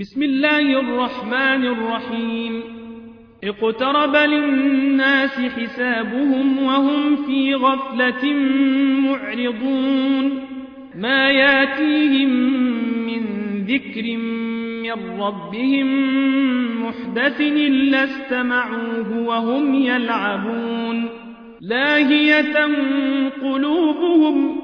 بسم الله الرحمن الرحيم. اقترب للناس حسابهم وهم في غفلة معرضون. ما ياتيهم من ذكر من ربهم محدث إلا استمعوه وهم يلعبون. لاهية قلوبهم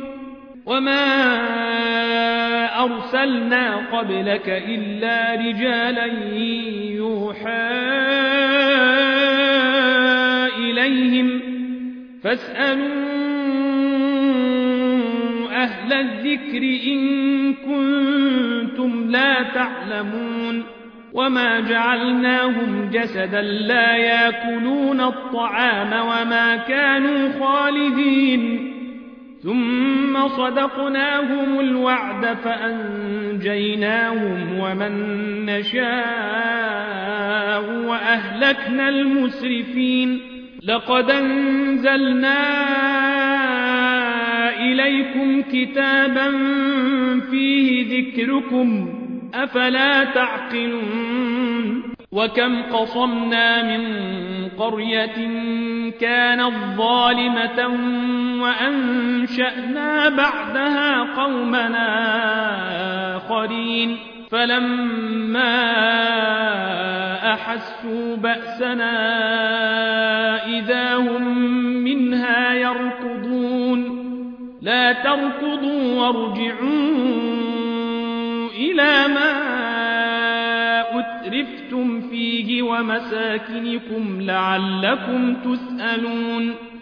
وما أرسلنا قبلك إلا رجالا يوحى إليهم فاسألوا أهل الذكر إن كنتم لا تعلمون وما جعلناهم جسدا لا ياكلون الطعام وما كانوا خالدين ثم صدقناهم الوعد فأنجيناهم ومن نشاء وأهلكنا المسرفين. لقد أنزلنا إليكم كتابا فيه ذكركم أفلا تعقلون. وكم قصمنا من قرية كانت ظالمة وأنشأنا بعدها قومنا آخرين. فلما أحسوا بأسنا إذا هم منها يركضون. لا تركضوا وارجعوا إلى ما أترفتم فيه ومساكنكم لعلكم تسألون.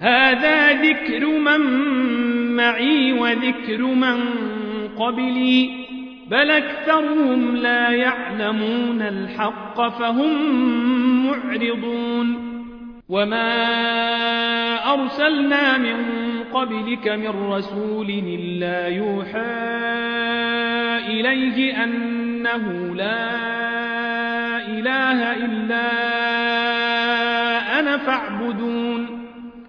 هذا ذكر من معي وذكر من قبلي بل أكثرهم لا يعلمون الحق فهم معرضون. وما أرسلنا من قبلك من رسول إلا يوحى إليه أنه لا إله إلا أنا فاعبدون.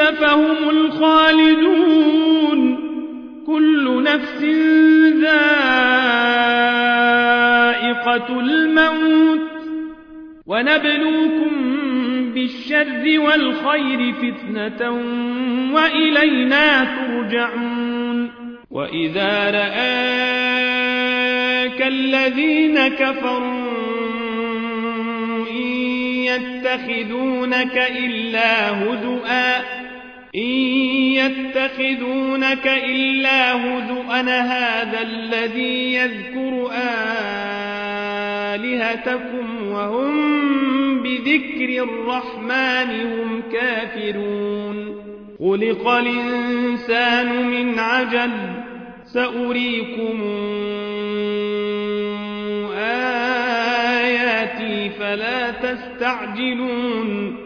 فهم الخالدون. كل نفس ذائقة الموت. ونبلوكم بالشر والخير فتنة وإلينا ترجعون. وإذا رآك الذين كفروا يتخذونك إلا هدؤا. إن يتخذونك إلا هدؤا هذا الذي يذكر آلهتكم وهم بذكر الرحمن هم كافرون. خلق الإنسان من عجل سأريكم فلا تستعجلون.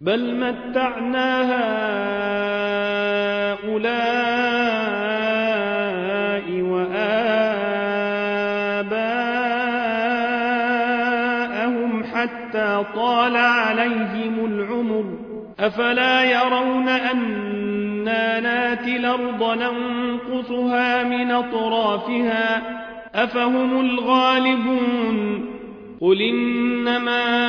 بل متعنا هؤلاء وآباءهم حتى طال عليهم العمر. أفلا يرون أنا ناتي الأرض ننقصها من أطرافها؟ أفهم الغالبون؟ قل إنما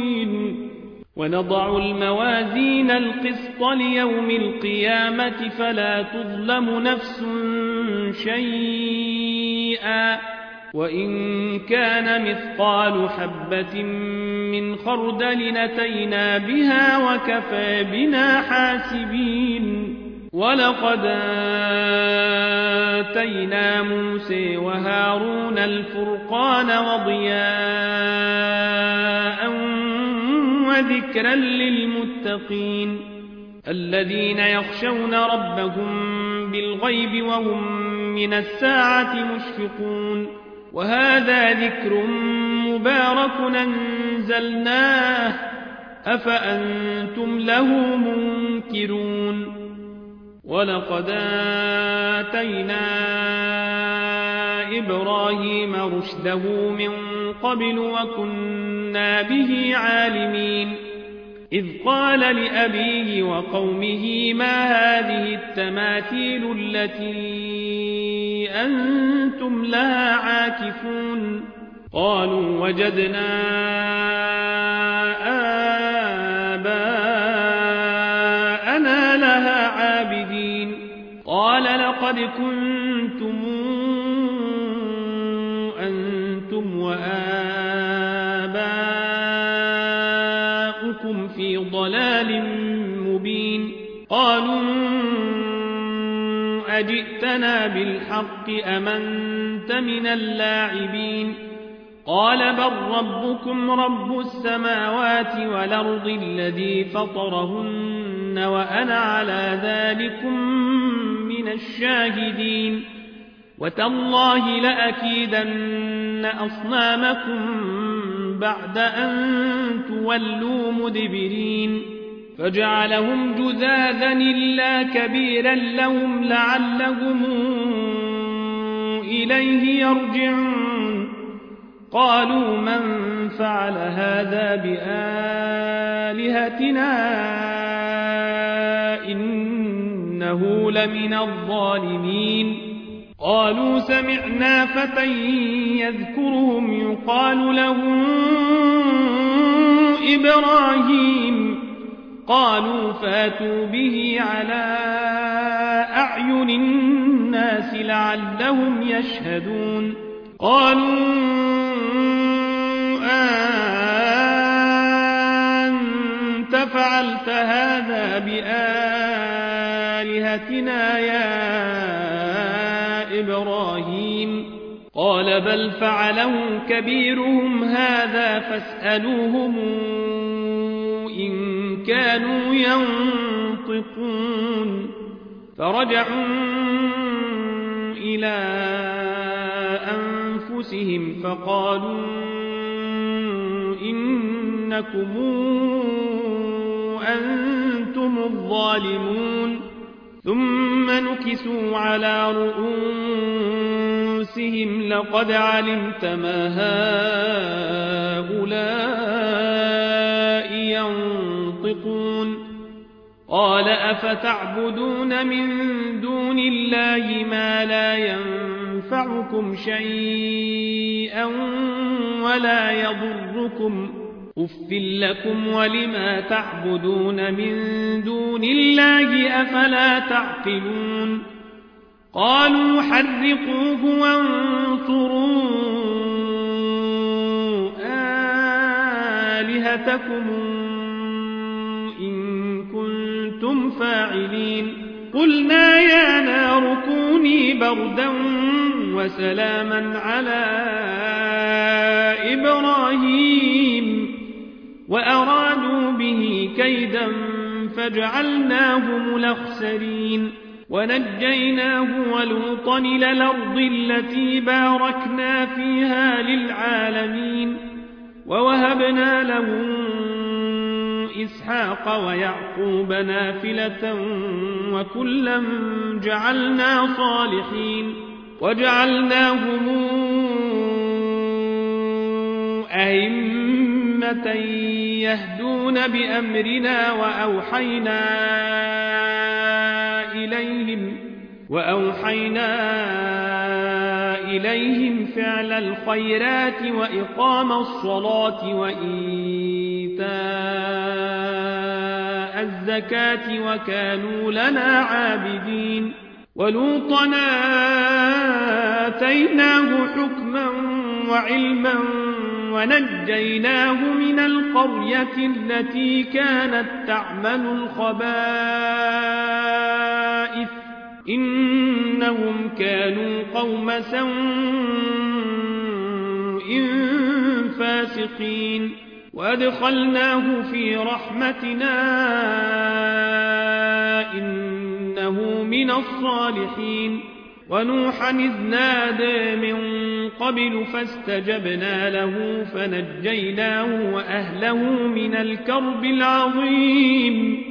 ونضع الموازين القسط ليوم القيامة فلا تظلم نفس شيئا. وإن كان مثقال حبة من خردل نتينا بها وكفى بنا حاسبين. ولقد آتينا موسى وهارون الفرقان وضياء وذكرا للمتقين الذين يخشون ربهم بالغيب وهم من الساعة مشفقون وهذا ذكر مبارك أنزلناه أفأنتم له منكرون ولقد آتينا إبراهيم رشده من قبل وكنا به عالمين. إذ قال لأبيه وقومه ما هذه التماثيل التي أنتم لها عاكفون؟ قالوا وجدنا آباءنا لها عابدين. قال لقد كنتم ضلال مبين. قالوا أجئتنا بالحق أمنت من اللاعبين. قال بل ربكم رب السماوات والأرض الذي فطرهن وأنا على ذلك من الشاهدين. وتالله لأكيدن أصنامكم بعد أن تولوا مدبرين فجعلهم جذاذا إلا كبيرا لهم لعلهم إليه يرجعون. قالوا من فعل هذا بآلهتنا إنه لمن الظالمين. قالوا سمعنا فتى يذكرهم يقال له إبراهيم قالوا فاتوا به على أعين الناس لعلهم يشهدون. قالوا أنت فعلت هذا بآلهتنا يا قال بل فعله كبيرهم هذا فاسألوهم إن كانوا ينطقون. فرجعوا إلى أنفسهم فقالوا إنكم أنتم الظالمون. ثم نكسوا على رؤوسهم لقد علمت ما هؤلاء ينطقون. قال أفتعبدون من دون الله ما لا ينفعكم شيئا ولا يضركم. أف لكم ولما تعبدون من دون الله أفلا تعقلون. قالوا حرقوه وانصروا آلهتكم إن كنتم فاعلين. قلنا يا نار كوني بردا وسلاما على إبراهيم. وأرادوا به كيدا فجعلناهم الأخسرين. ونجيناه ولوطا إلى الأرض التي باركنا فيها للعالمين ووهبنا له إسحاق ويعقوب نافلة وكلا جعلنا صالحين وجعلناهم أمة يهدون بأمرنا وأوحينا إليهم وأوحينا إليهم فعل الخيرات وإقام الصلاة وإيتاء الزكاة وكانوا لنا عابدين ولوطنا آتيناه حكما وعلما ونجيناه من القرية التي كانت تعمل الخبائث إنهم كانوا قوم سوء فاسقين. وأدخلناه في رحمتنا إنه من الصالحين. ونوحا إذ نادى من قبل فاستجبنا له فنجيناه وأهله من الكرب العظيم.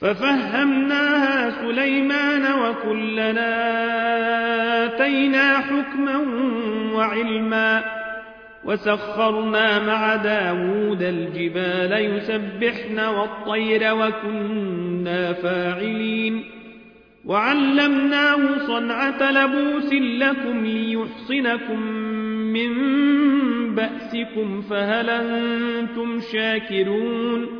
ففهمناها سليمان وكلنا آتينا حكما وعلما وسخرنا مع داود الجبال يسبحن والطير وكنا فاعلين وعلمناه صنعة لبوس لكم ليحصنكم من بأسكم فهل أنتم شاكرون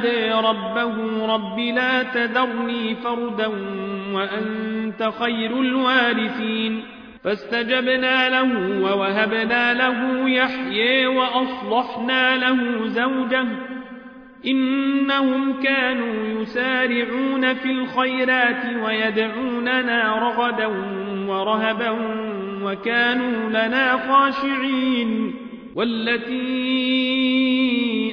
نادى ربه رب لا تذرني فردا وأنت خير الوارثين. فاستجبنا له ووهبنا له يحيي وأصلحنا له زوجه. إنهم كانوا يسارعون في الخيرات ويدعوننا رغدا ورهبا وكانوا لنا خاشعين. والتي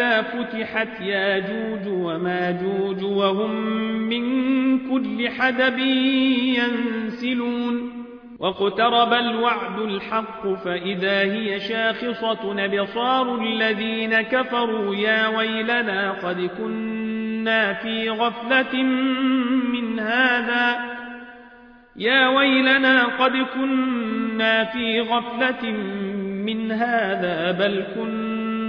إذا فتحت ياجوج وماجوج وهم من كل حدب ينسلون واقترب الوعد الحق فإذا هي شاخصة نبصار الذين كفروا يا ويلنا قد كنا في غفلة من هذا يا ويلنا قد كنا في غفلة من هذا بل كنا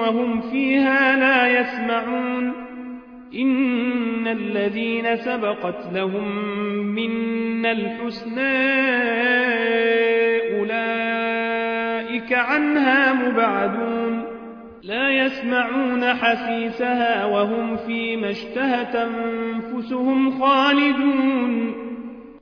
وهم فيها لا يسمعون. إن الذين سبقت لهم منا الحسنى أولئك عنها مبعدون. لا يسمعون حسيسها وهم فيما اشتهت أنفسهم خالدون.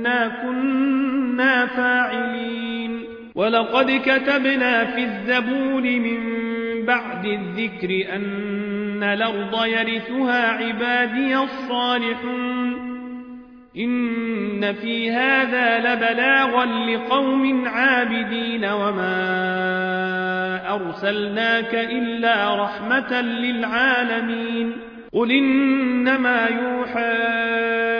إنا كنا فاعلين ولقد كتبنا في الزبور من بعد الذكر أن الأرض يرثها عبادي الصالحون إن في هذا لبلاغا لقوم عابدين وما أرسلناك إلا رحمة للعالمين قل إنما يوحى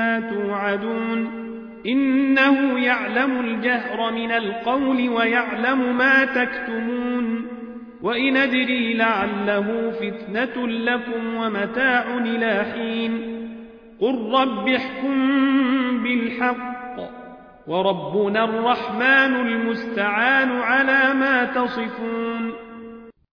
ما توعدون إنه يعلم الجهر من القول ويعلم ما تكتمون وإن أدري لعله فتنة لكم ومتاع إلى حين قل رب احكم بالحق وربنا الرحمن المستعان على ما تصفون